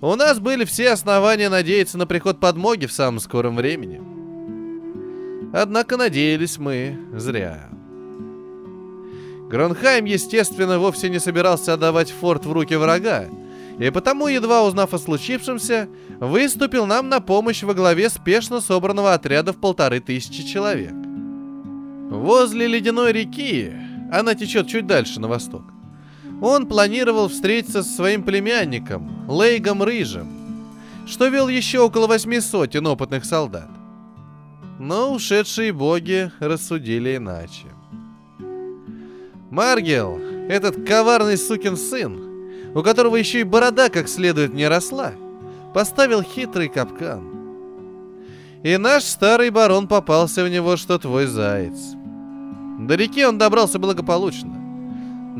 у нас были все основания надеяться на приход подмоги в самом скором времени. Однако надеялись мы зря. Гронхайм, естественно, вовсе не собирался отдавать форт в руки врага, и потому, едва узнав о случившемся, выступил нам на помощь во главе спешно собранного отряда в полторы тысячи человек. Возле ледяной реки, она течет чуть дальше, на восток, он планировал встретиться со своим племянником, Лейгом Рыжим, что вел еще около восьми сотен опытных солдат. Но ушедшие боги рассудили иначе. Маргел, этот коварный сукин сын, у которого еще и борода как следует не росла, поставил хитрый капкан. И наш старый барон попался в него, что твой заяц. До реки он добрался благополучно.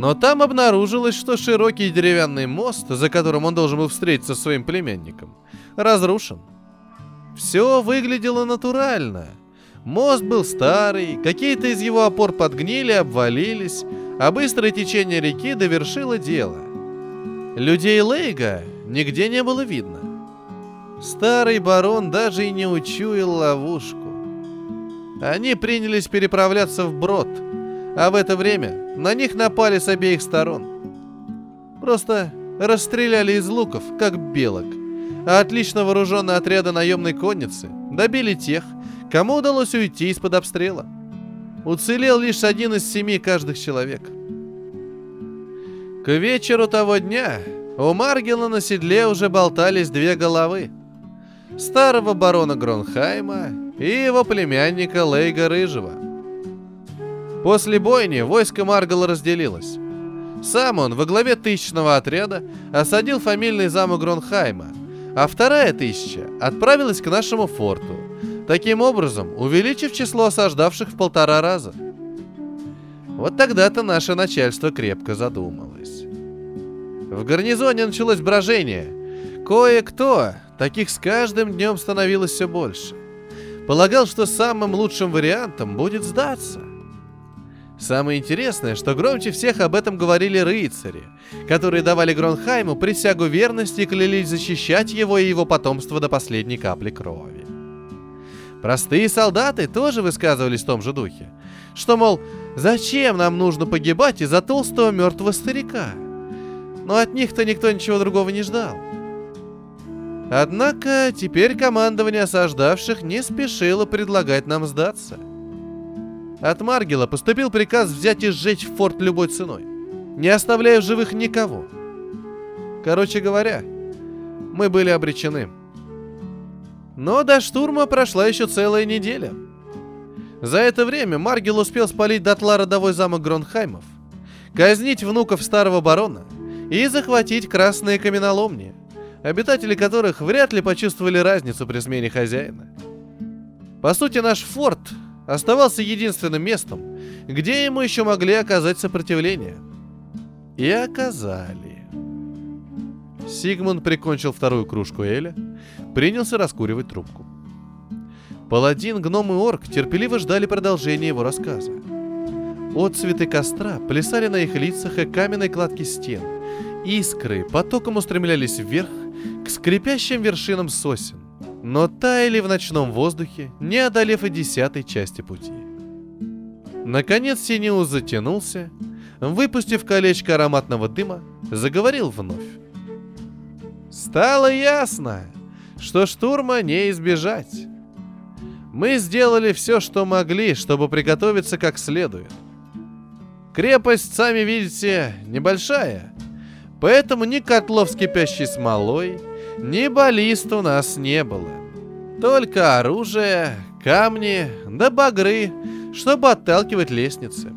Но там обнаружилось, что широкий деревянный мост, за которым он должен был встретиться со своим племянником, разрушен. Все выглядело натурально. Мост был старый, какие-то из его опор подгнили, обвалились, а быстрое течение реки довершило дело. Людей Лейга нигде не было видно. Старый барон даже и не учуял ловушку. Они принялись переправляться в брод, а в это время на них напали с обеих сторон. Просто расстреляли из луков, как белок, а отлично вооруженные отряды наемной конницы добили тех, кому удалось уйти из-под обстрела. Уцелел лишь один из семи каждых человек – к вечеру того дня у Маргела на седле уже болтались две головы. Старого барона Гронхайма и его племянника Лейга Рыжего. После бойни войско Маргала разделилось. Сам он во главе тысячного отряда осадил фамильный замок Гронхайма, а вторая тысяча отправилась к нашему форту, таким образом увеличив число осаждавших в полтора раза – вот тогда-то наше начальство крепко задумалось. В гарнизоне началось брожение. Кое-кто, таких с каждым днем становилось все больше, полагал, что самым лучшим вариантом будет сдаться. Самое интересное, что громче всех об этом говорили рыцари, которые давали Гронхайму присягу верности и клялись защищать его и его потомство до последней капли крови. Простые солдаты тоже высказывались в том же духе, что, мол, Зачем нам нужно погибать из-за толстого мертвого старика? Но от них-то никто ничего другого не ждал. Однако теперь командование осаждавших не спешило предлагать нам сдаться. От Маргела поступил приказ взять и сжечь форт любой ценой, не оставляя в живых никого. Короче говоря, мы были обречены. Но до штурма прошла еще целая неделя — за это время Маргел успел спалить дотла родовой замок Гронхаймов, казнить внуков старого барона и захватить красные каменоломни, обитатели которых вряд ли почувствовали разницу при смене хозяина. По сути, наш форт оставался единственным местом, где ему еще могли оказать сопротивление. И оказали. Сигмунд прикончил вторую кружку Эля, принялся раскуривать трубку. Паладин, гном и орк терпеливо ждали продолжения его рассказа. Отцветы костра плясали на их лицах и каменной кладке стен. Искры потоком устремлялись вверх к скрипящим вершинам сосен, но таяли в ночном воздухе, не одолев и десятой части пути. Наконец Синеус затянулся, выпустив колечко ароматного дыма, заговорил вновь. Стало ясно, что штурма не избежать. Мы сделали все, что могли, чтобы приготовиться как следует. Крепость, сами видите, небольшая, поэтому ни котлов с кипящей смолой, ни баллист у нас не было. Только оружие, камни да багры, чтобы отталкивать лестницы.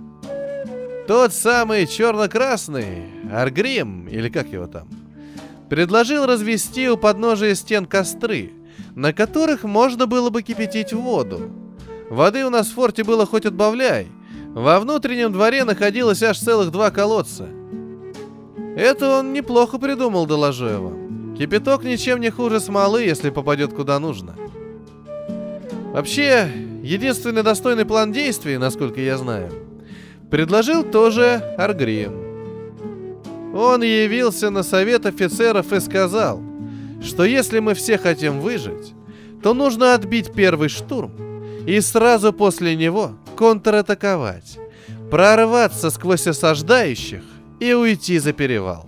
Тот самый черно-красный, Аргрим, или как его там, предложил развести у подножия стен костры – на которых можно было бы кипятить воду. Воды у нас в форте было хоть отбавляй. Во внутреннем дворе находилось аж целых два колодца. Это он неплохо придумал, доложу я вам. Кипяток ничем не хуже смолы, если попадет куда нужно. Вообще, единственный достойный план действий, насколько я знаю, предложил тоже Аргрим. Он явился на совет офицеров и сказал – что если мы все хотим выжить, то нужно отбить первый штурм и сразу после него контратаковать, прорваться сквозь осаждающих и уйти за перевал.